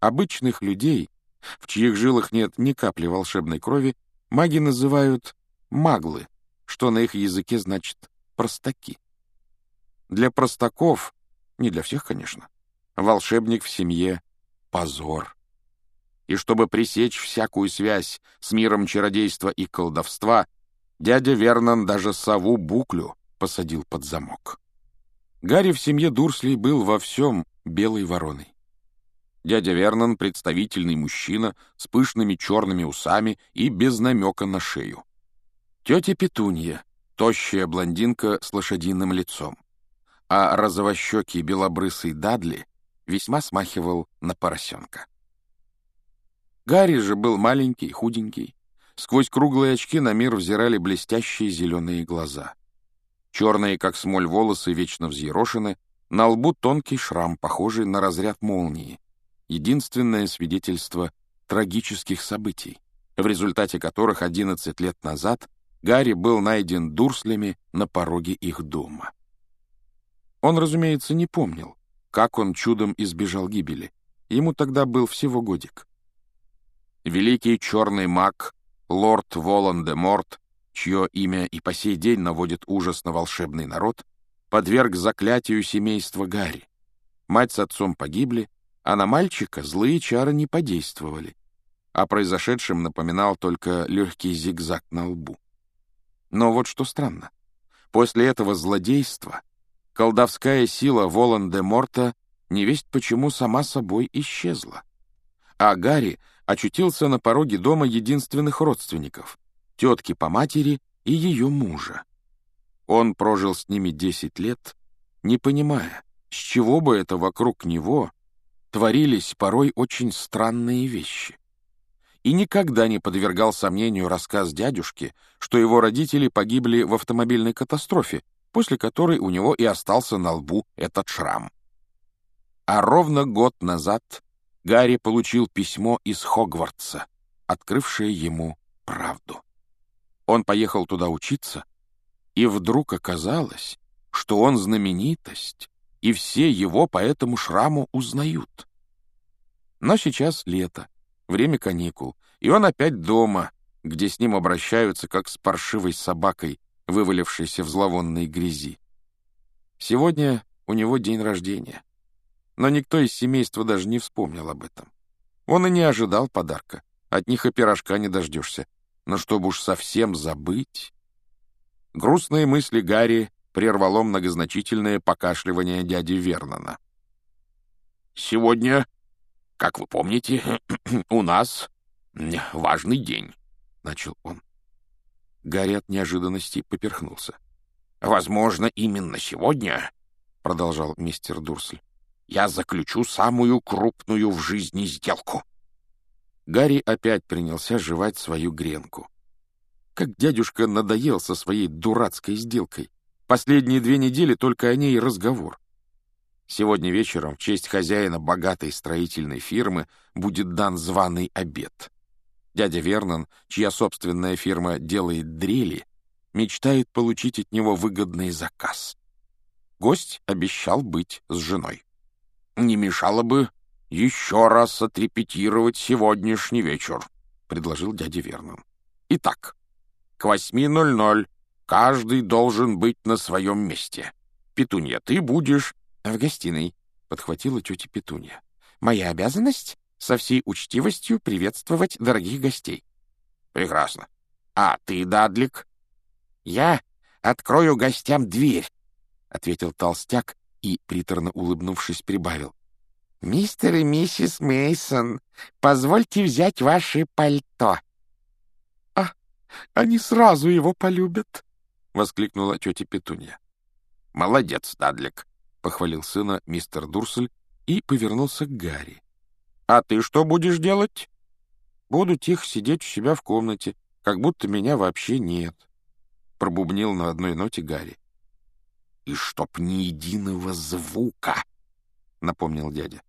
Обычных людей, в чьих жилах нет ни капли волшебной крови, маги называют маглы, что на их языке значит простаки. Для простаков, не для всех, конечно, волшебник в семье — позор. И чтобы пресечь всякую связь с миром чародейства и колдовства, дядя Вернон даже сову Буклю посадил под замок. Гарри в семье Дурслей был во всем белой вороной. Дядя Вернон — представительный мужчина с пышными черными усами и без намека на шею. Тетя Петунья — тощая блондинка с лошадиным лицом. А розовощекий белобрысый Дадли весьма смахивал на поросенка. Гарри же был маленький, худенький. Сквозь круглые очки на мир взирали блестящие зеленые глаза. Черные, как смоль, волосы вечно взъерошены, на лбу тонкий шрам, похожий на разряд молнии. Единственное свидетельство трагических событий, в результате которых 11 лет назад Гарри был найден дурслями на пороге их дома. Он, разумеется, не помнил, как он чудом избежал гибели. Ему тогда был всего годик. Великий черный маг, лорд Волан-де-Морт, чье имя и по сей день наводит ужас на волшебный народ, подверг заклятию семейства Гарри. Мать с отцом погибли, а на мальчика злые чары не подействовали. О произошедшем напоминал только легкий зигзаг на лбу. Но вот что странно. После этого злодейства колдовская сила Волан-де-Морта невесть почему сама собой исчезла. А Гарри очутился на пороге дома единственных родственников — тетки по матери и ее мужа. Он прожил с ними десять лет, не понимая, с чего бы это вокруг него творились порой очень странные вещи. И никогда не подвергал сомнению рассказ дядюшки, что его родители погибли в автомобильной катастрофе, после которой у него и остался на лбу этот шрам. А ровно год назад Гарри получил письмо из Хогвартса, открывшее ему правду. Он поехал туда учиться, и вдруг оказалось, что он знаменитость, и все его по этому шраму узнают. Но сейчас лето, время каникул, и он опять дома, где с ним обращаются как с паршивой собакой, вывалившейся в зловонной грязи. Сегодня у него день рождения но никто из семейства даже не вспомнил об этом. Он и не ожидал подарка. От них и пирожка не дождешься. Но чтобы уж совсем забыть... Грустные мысли Гарри прервало многозначительное покашливание дяди Вернона. «Сегодня, как вы помните, у нас важный день», — начал он. Гарри от неожиданности поперхнулся. «Возможно, именно сегодня», — продолжал мистер Дурсль, я заключу самую крупную в жизни сделку». Гарри опять принялся жевать свою гренку. Как дядюшка надоел со своей дурацкой сделкой. Последние две недели только о ней разговор. Сегодня вечером в честь хозяина богатой строительной фирмы будет дан званый обед. Дядя Вернон, чья собственная фирма делает дрели, мечтает получить от него выгодный заказ. Гость обещал быть с женой не мешало бы еще раз отрепетировать сегодняшний вечер», — предложил дядя Вернон. «Итак, к восьми ноль ноль каждый должен быть на своем месте. Петунья, ты будешь в гостиной», — подхватила тетя Петунья. «Моя обязанность — со всей учтивостью приветствовать дорогих гостей». «Прекрасно. А ты, Дадлик?» «Я открою гостям дверь», — ответил толстяк, и, приторно улыбнувшись, прибавил. «Мистер и миссис Мейсон, позвольте взять ваше пальто». «А, они сразу его полюбят», — воскликнула тетя Петунья. «Молодец, Дадлик», — похвалил сына мистер Дурсель и повернулся к Гарри. «А ты что будешь делать?» «Буду тихо сидеть у себя в комнате, как будто меня вообще нет», — пробубнил на одной ноте Гарри. «И чтоб ни единого звука!» — напомнил дядя.